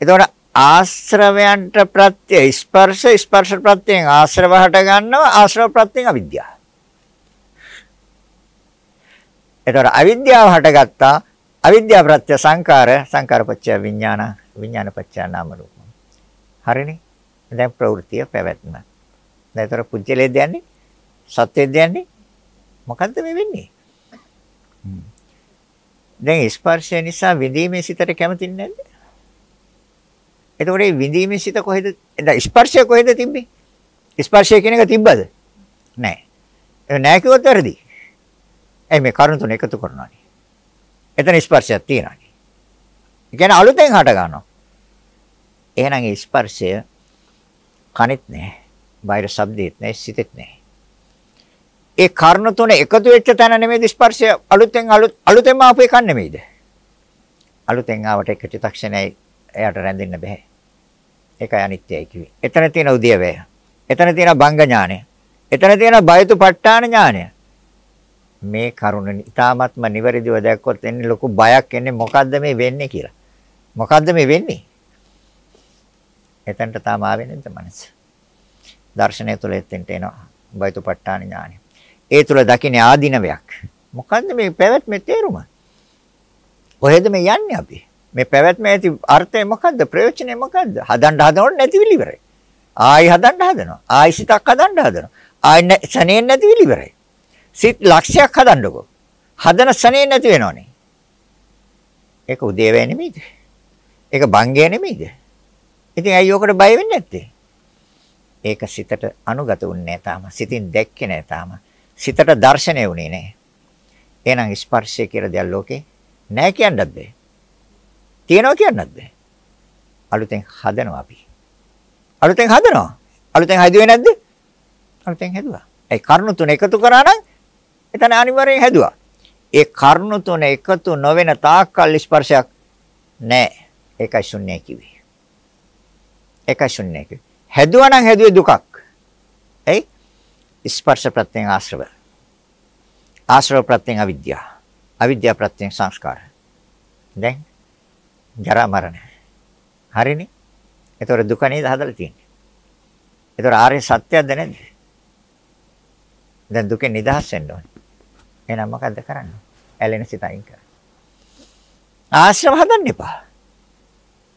එතකොට ආශ්‍රවයන්ට ප්‍රත්‍ය ස්පර්ශ ස්පර්ශ ප්‍රත්‍යයෙන් ආශ්‍රව හට ගන්නවා ආශ්‍රව ප්‍රත්‍යයෙන් අවිද්‍යාව. එතකොට අවිද්‍යාව හටගත්තා අවිද්‍යාව ප්‍රත්‍ය සංකාර සංකාර පත්‍ය විඥාන විඥාන පත්‍ය නාම රූප. හරිනේ? දැන් ප්‍රවෘත්තිය පැවැත්ම. දැන් ඒතර පුජ්‍යලේ දෙන්නේ සත්‍යය දෙන්නේ මොකද්ද මේ වෙන්නේ? දැන් ස්පර්ශය නිසා විඳීමේ සිතට කැමති නැද්ද? එතකොට මේ විඳීමේ සිත කොහෙද? දැන් ස්පර්ශය කොහෙද තිබ්බේ? ස්පර්ශය කියන එක තිබ්බද? නැහැ. ඒ නැහැ කිව්වොත් වැරදි. එයි මේ කරුණු තුන එකතු කරනවානේ. එතන ස්පර්ශයක් තියෙනවානේ. ඒ කියන්නේ අලුතෙන් හට ගන්නවා. එහෙනම් ඒ ස්පර්ශය කනෙත් නැහැ. බාහිර ශබ්දෙත් නැහැ, සිතෙත් නැහැ. ඒ කර්ණ තුන එකතු වෙච්ච තැන නෙමෙයි ස්පර්ශය අලුතෙන් අලුත් අලුතෙන්ම ආපු එකක් නෙමෙයිද? අලුතෙන් ආවට එක චිත්තක්ෂණයයි එයාට රැඳෙන්න බෑ. ඒකයි අනිත්‍යයි කිව්වේ. එතන තියෙන උද්‍යවය. එතන තියෙන බංග ඥානය. එතන තියෙන බයතුපට්ඨාන ඥානය. මේ කරුණ ඊ타ත්ම නිවැරදිව දැක්කොත් එන්නේ ලොකු බයක් එන්නේ මොකද්ද මේ වෙන්නේ කියලා. මොකද්ද මේ වෙන්නේ? එතනට තාම ආවේ නැද්ද මනස? දර්ශනය තුළ එතෙන්ට එනවා. බයතුපට්ඨාන ඥානය. ඒ තුළ දකින්නේ ආධිනවයක්. මොකද්ද මේ පැවැත්මේ තේරුම? කොහෙද මේ යන්නේ අපි? මේ පැවැත්ම ඇති අර්ථය මොකද්ද? ප්‍රයෝජනය මොකද්ද? හදන්න හදනකොට නැතිවිලි ඉවරයි. ආයි හදන්න හදනවා. ආයි සිතක් හදන්න හදනවා. ආයි සනේ නැතිවිලි ඉවරයි. සිත් ලක්ෂයක් හදන්නකෝ. හදන සනේ නැති වෙනවනේ. ඒක උදේවැය නෙමෙයිද? ඒක බංගය නෙමෙයිද? ඉතින් ඇයි ඔකට බය වෙන්නේ නැත්තේ? ඒක සිතට අනුගත වුන්නේ නැහැ තාම. සිතින් දැක්කේ නැහැ තාම. සිතට දැర్శණය වුණේ නැහැ. එහෙනම් ස්පර්ශය කියලා දෙයක් ලෝකේ නැහැ කියන්නත් බෑ. තියනවා කියන්නත් බෑ. අලුතෙන් හදනවා අපි. අලුතෙන් හදනවා. අලුතෙන් හැදුවේ නැද්ද? අලුතෙන් හැදුවා. ඒ කරුණු තුන එකතු කරා නම් එතන අනිවාර්යෙන් හැදුවා. ඒ කරුණු තුන එකතු නොවන තාක්කල් ස්පර්ශයක් නැහැ. ඒකයි ශුන්‍යයි කිව්වේ. ඒකයි ශුන්‍යයි කිව්වේ. හැදුවා නම් හැදුවේ දුකක්. එයි ස්පර්ශ ප්‍රත්‍යයෙන් ආශ්‍රව. ආශ්‍රව ප්‍රත්‍යයෙන් අවිද්‍යාව. අවිද්‍යාව ප්‍රත්‍යයෙන් සංස්කාර. දැන් ජරා මරණ. හරිනේ? ඒතකොට දුක නේද හදලා තියෙන්නේ. ඒතකොට ආර්ය සත්‍යයක්ද නැද්ද? දැන් දුකෙන් නිදහස් වෙන්න ඕනේ. එහෙනම් මොකද්ද කරන්නේ? ඇලෙන සිත අයින් කරන්න. ආශ්‍රව හදන්න එපා.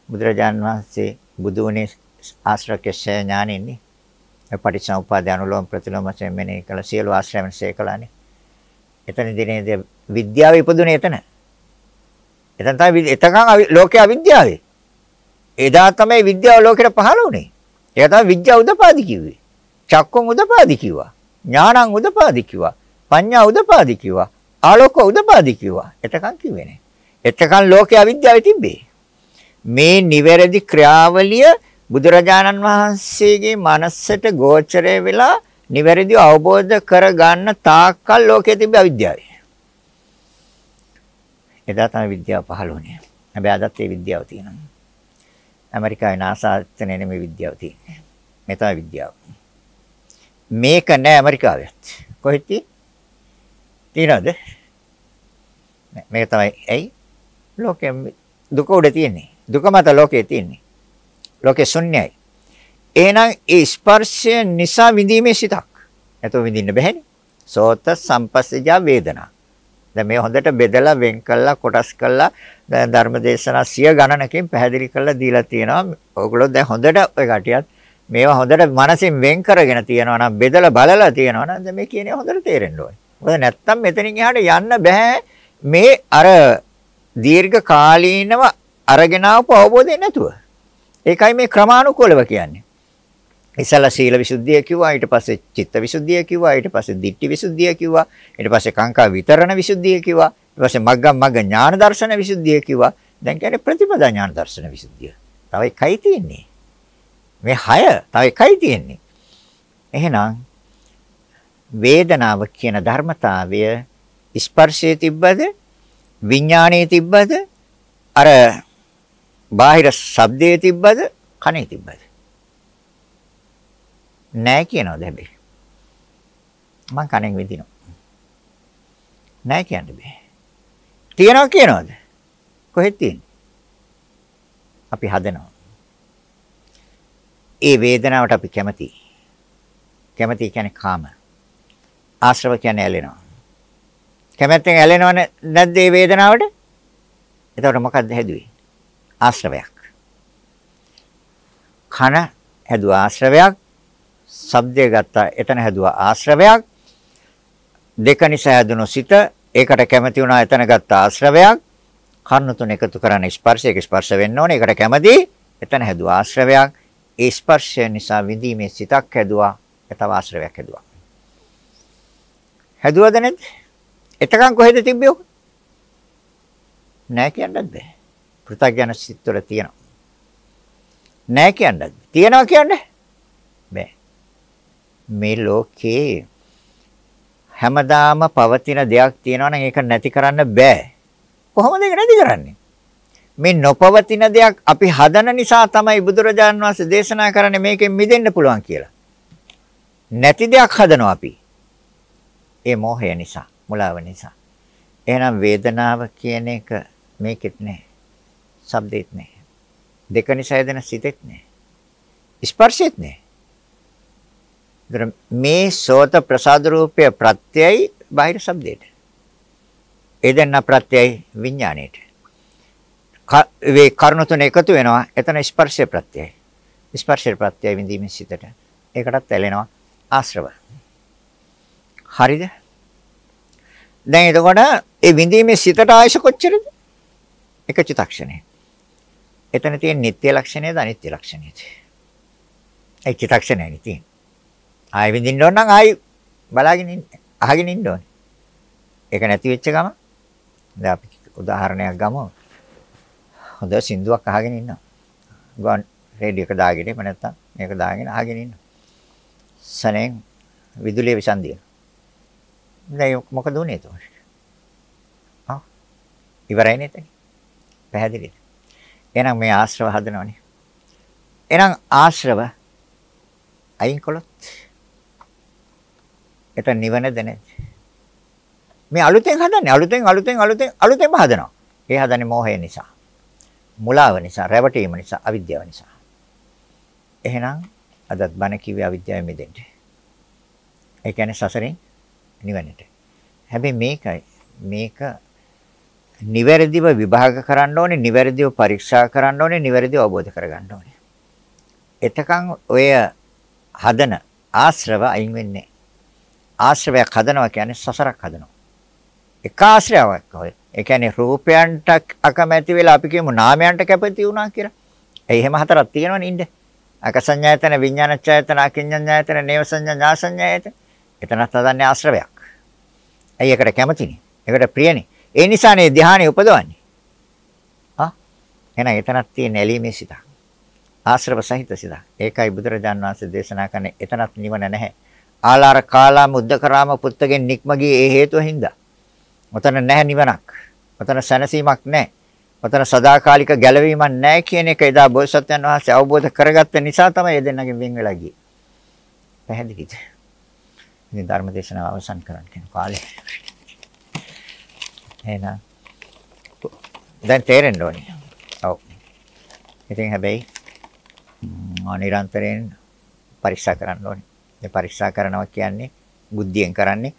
බුදුරජාන් වහන්සේ බුදු වුණේ ආශ්‍රකේශ ඥානෙන්නේ. පටිච්චසමුප්පාද අනුලෝම ප්‍රතිලෝම වශයෙන් මෙනෙහි කළ සියලු ආශ්‍රයන් සේකලානේ. එතනදී නේද විද්‍යාව ඉපදුනේ එතන. එතන තමයි එතකන් ලෝකයේ අවිද්‍යාවේ. එදා තමයි විද්‍යාව ලෝකෙට පහළ වුණේ. ඒක තමයි විද්‍යාව උදපාදි කිව්වේ. චක්කුන් උදපාදි කිව්වා. ඥානං උදපාදි කිව්වා. පඤ්ඤා උදපාදි කිව්වා. ආලෝක උදපාදි කිව්වා. එතකන් කිව්වේ නෑ. එතකන් ලෝකයේ අවිද්‍යාවේ තිබ්බේ. මේ නිවැරදි ක්‍රියාවලිය බුදුරජාණන් වහන්සේගේ මනසට ගෝචරය වෙලා නිවැරදිව අවබෝධ කරගන්න තාක්කල් ලෝකයේ තිබ්බ අවිද්‍යාවයි. එදා තමයි විද්‍යාව පහළ වුණේ. හැබැයි අදත් ඒ විද්‍යාව තියෙනවා. ඇමරිකාවේ NASA එතන නෙමෙයි විද්‍යාව තියෙන්නේ. මේ තමයි විද්‍යාව. මේක නෑ ඇමරිකාවෙත්. කොහෙද තියෙනවද? මේක තමයි ඇයි? ලෝකෙ දුක උඩ තියෙන්නේ. දුක මත ලෝකේ තියෙන්නේ. ලෝකේ ශුන්‍යයි. එහෙනම් ඒ ස්පර්ශය නිසා විඳීමේ සිතක්. නැතෝ විඳින්න බැහැනේ. සෝත සම්පස්සජා වේදනා. දැන් මේ හොඳට බෙදලා වෙන් කළා කොටස් කළා දැන් ධර්මදේශනා සිය ගණනකින් පැහැදිලි කරලා දීලා තියෙනවා. ඕගොල්ලෝ දැන් හොඳට ඔය කටියත් මේවා හොඳට මනසින් වෙන් කරගෙන තියෙනවා නම් බෙදලා බලලා තියෙනවා නම් දැන් මේ කියන්නේ හොඳට තේරෙන්න ඕනේ. මොකද නැත්තම් මෙතනින් එහාට යන්න බෑ මේ අර දීර්ඝ කාලීනව අරගෙන ආපු අවබෝධය නැතුව. ඒකයි මේ ක්‍රමානුකූලව කියන්නේ. ඉස්සලා සීල විසුද්ධිය කිව්වා ඊට පස්සේ චිත්ත විසුද්ධිය කිව්වා ඊට පස්සේ ditthi විසුද්ධිය කිව්වා ඊට පස්සේ කාංකා විතරණ විසුද්ධිය කිව්වා ඊට පස්සේ මග්ගම් මග්ග ඥාන දර්ශන විසුද්ධිය කිව්වා දැන් කියන්නේ ප්‍රතිපදා ඥාන දර්ශන විසුද්ධිය තව එකයි තියෙන්නේ. මේ 6 තව එකයි තියෙන්නේ. එහෙනම් වේදනාව කියන ධර්මතාවය ස්පර්ශයේ තිබ්බද විඥානයේ තිබ්බද අර බාහිර ශබ්දයේ තිබ්බද කනේ තිබ්බද? නෑ කියනවාද හැබැයි? මං කනෙන් විඳිනවා. නෑ කියන්න බෑ. තියනවා කියනවාද? කොහෙද තියෙන්නේ? අපි හදනවා. ඒ වේදනාවට අපි කැමතියි කැමති කියන්නේ කාම. ආශ්‍රව කියන්නේ ඇලෙනවා. කැමැත්තෙන් ඇලෙනවනේ නැද්ද මේ වේදනාවට? එතකොට මොකද්ද හැදුවේ? ආශ්‍රවයක්. කන හැදුවා ආශ්‍රවයක් ශබ්දය ගත්තා එතන හැදුවා ආශ්‍රවයක් දෙක නිසා හැදුණු සිත ඒකට කැමති වුණා එතන ගත්ත ආශ්‍රවයක් කර්ණ තුන එකතු කරන ස්පර්ශයක ස්පර්ශ වෙන්න ඕනේ. ඒකට කැමති එතන හැදුවා ආශ්‍රවයක්. ඒ ස්පර්ශය නිසා විඳීමේ සිතක් හැදුවා ඒතව ආශ්‍රවයක් හැදුවා. හැදුවද නැද්ද? එතකන් කොහෙද තිබ්බේ ඔක නෑ කියන්නත් බෑ. පෘථග්ජන සිත් වල තියෙනවා. නෑ කියන්නත් තියෙනවා කියන්නේ? බෑ. මේ ලෝකේ හැමදාම පවතින දෙයක් තියෙනවා නම් ඒක නැති කරන්න බෑ. කොහොමද ඒක නැති කරන්නේ? මේ නොපවතින දෙයක් අපි හදන නිසා තමයි බුදුරජාන් වහන්සේ දේශනා කරන්නේ මේකෙන් මිදෙන්න පුළුවන් කියලා. නැති දෙයක් හදනවා අපි. ඒ මෝහය නිසා, මුලාව නිසා. එහෙනම් වේදනාව කියන එක මේකෙත් නෑ. ශබ්දෙත් නෑ. දෙක නිසා එදෙන සිතෙත් නෑ. ස්පර්ශෙත් නෑ. මේ සෝත ප්‍රසාද රූපය ප්‍රත්‍යයයි බාහිර ශබ්දයට. ඒ දෙන්න ප්‍රත්‍යයයි විඥාණයට. වේ කර්ණ තුන එකතු වෙනවා. එතන ස්පර්ශය ප්‍රත්‍යයයි. ස්පර්ශය ප්‍රත්‍යයයි විඳීමේ සිතට. ඒකටත් ඇලෙනවා ආශ්‍රව. හරිද? දැන් එතකොට ඒ විඳීමේ සිතට ආයශ කොච්චරද? එක චිත්තක්ෂණේ. එතන තියෙන නිත්‍ය ලක්ෂණයද අනිත්‍ය ලක්ෂණයද? ඒ චිත්තක්ෂණයයි තියෙන්නේ. ආයෙ විඳින්න ඕන නම් ආයෙ බලාගෙන ඉන්න අහගෙන ඉන්න ඕනේ. ඒක නැති වෙච්ච ගම දැන් අපි උදාහරණයක් ගමු. හොඳ සින්දුවක් අහගෙන ඉන්නවා. ගුවන් රේඩියෝ එක දාගෙන එහෙම නැත්නම් මේක දාගෙන අහගෙන ඉන්නවා. සනෙන් විදුලිය විසන්දිය. දැන් මොකද උනේ එතකොට? ආ ඉවරයි නේද? පැහැදිලිද? එහෙනම් මේ ආශ්‍රව හදනවනේ. එහෙනම් ආශ්‍රව අයින් කළොත් එතන නිවනද නැද්ද? මේ අලුතෙන් හදන්නේ අලුතෙන් අලුතෙන් අලුතෙන් අලුතෙන්ම හදනවා. ඒ හදන්නේ මෝහය නිසා. මුලාව නිසා, රැවටීම නිසා, අවිද්‍යාව නිසා. එහෙනම් අදත් බණ කිව්වේ අවිද්‍යාවෙන් මිදෙන්න. ඒ කියන්නේ සසරෙන් නිවනට. හැබැයි මේකයි මේක නිවැරදිව විභාග කරන්න ඕනේ, නිවැරදිව පරීක්ෂා කරන්න ඕනේ, නිවැරදිව අවබෝධ කරගන්න ඕනේ. එතකන් ඔය හදන ආශ්‍රව අයින් වෙන්නේ ආශ්‍රවයක් හදනවා කියන්නේ සසරක් හදනවා. එක ආශ්‍රයාවක් ඔය. ඒ කියන්නේ රූපයන්ට අකමැති වෙලා අපි කියමු නාමයන්ට කැපති වුණා කියලා. ඒ එහෙම හතරක් තියෙනවනේ ඉන්න. අකසඤ්ඤායතන විඥානච්ඡායතන අකිඤ්ඤඤ්ඤායතන නේව සංඥා ඥාසඤ්ඤායතන. එතනත් හදන්නේ ආශ්‍රවයක්. ඇයි ඒකට කැමතිනේ? ඒකට ප්‍රියනේ. ඒ නිසානේ ධානය උපදවන්නේ. ආ එහෙනම් එතනක් තියෙන ඇලීමේ සිතක්. ආශ්‍රව සහිත සිතක්. ඒකයි බුදුරජාන් වහන්සේ දේශනා කරන්නේ එතනත් නිවන නැහැ. ආලාර කාලා මුද්දකරාම පුත්තගෙන් නික්ම ගියේ ඒ හේතුව හින්දා. ඔතන නැහැ නිවනක්. ඔතන සැනසීමක් නැහැ. ඔතන සදාකාලික ගැලවීමක් නැහැ කියන එක එදා බෝසත්යන් වහන්සේ අවබෝධ කරගත්ත නිසා තමයි ඒ දෙන්නගෙන් වෙන් වෙලා ගියේ. පැහැදිලිද? ඉතින් ධර්ම දේශනාව අවසන් කරන්න කියන කාලේ. එහෙනම් දැන් තේරෙන්න ඕනේ. ඔව්. ඉතින් හැබැයි නිරන්තරයෙන් පරීක්ෂා කරන්න ඕනේ. මේ පරීක්ෂා කරනවා කියන්නේ බුද්ධියෙන් කරන්නේ.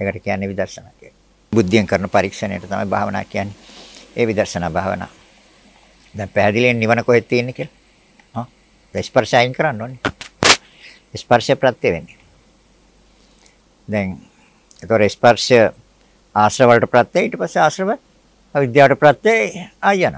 ඒකට කියන්නේ විදර්ශනා කියලා. බුද්ධියෙන් කරන පරීක්ෂණයට තමයි භාවනා කියන්නේ. ඒ විදර්ශනා භාවනා. දැන් පැහැදිලියෙන් නිවන කොහෙද තියෙන්නේ කියලා. හා? ස්පර්ශ අයින් කරන්න ඕනේ. ස්පර්ශ ප්‍රත්‍ය වෙන්නේ. දැන් ඒතොර ස්පර්ශ ආශ්‍රව වලට ප්‍රත්‍ය ඊට පස්සේ ආශ්‍රව අවිද්‍යාවට ප්‍රත්‍ය ආයන.